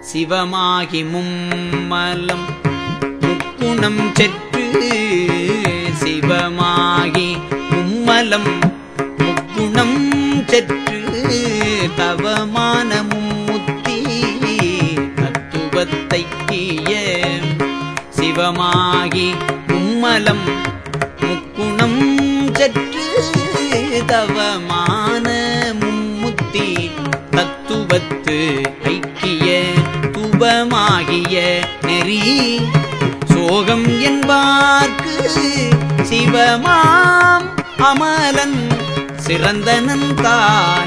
சிவமாகி மும்மலம். முக்குணம் செற்று சிவமாகி மும்மலம். முக்குணம் செற்று தவமான மும்முத்தி தத்துவத்தைக்கிய சிவமாகி மும்மலம். முக்குணம் செற்று தவமான மும்முத்தி தத்துவத்து ஐக்கிய துபமாகிய நெறி சோகம் என்பார்க்கு சிவமாம் அமலன் சிறந்தனன் தான்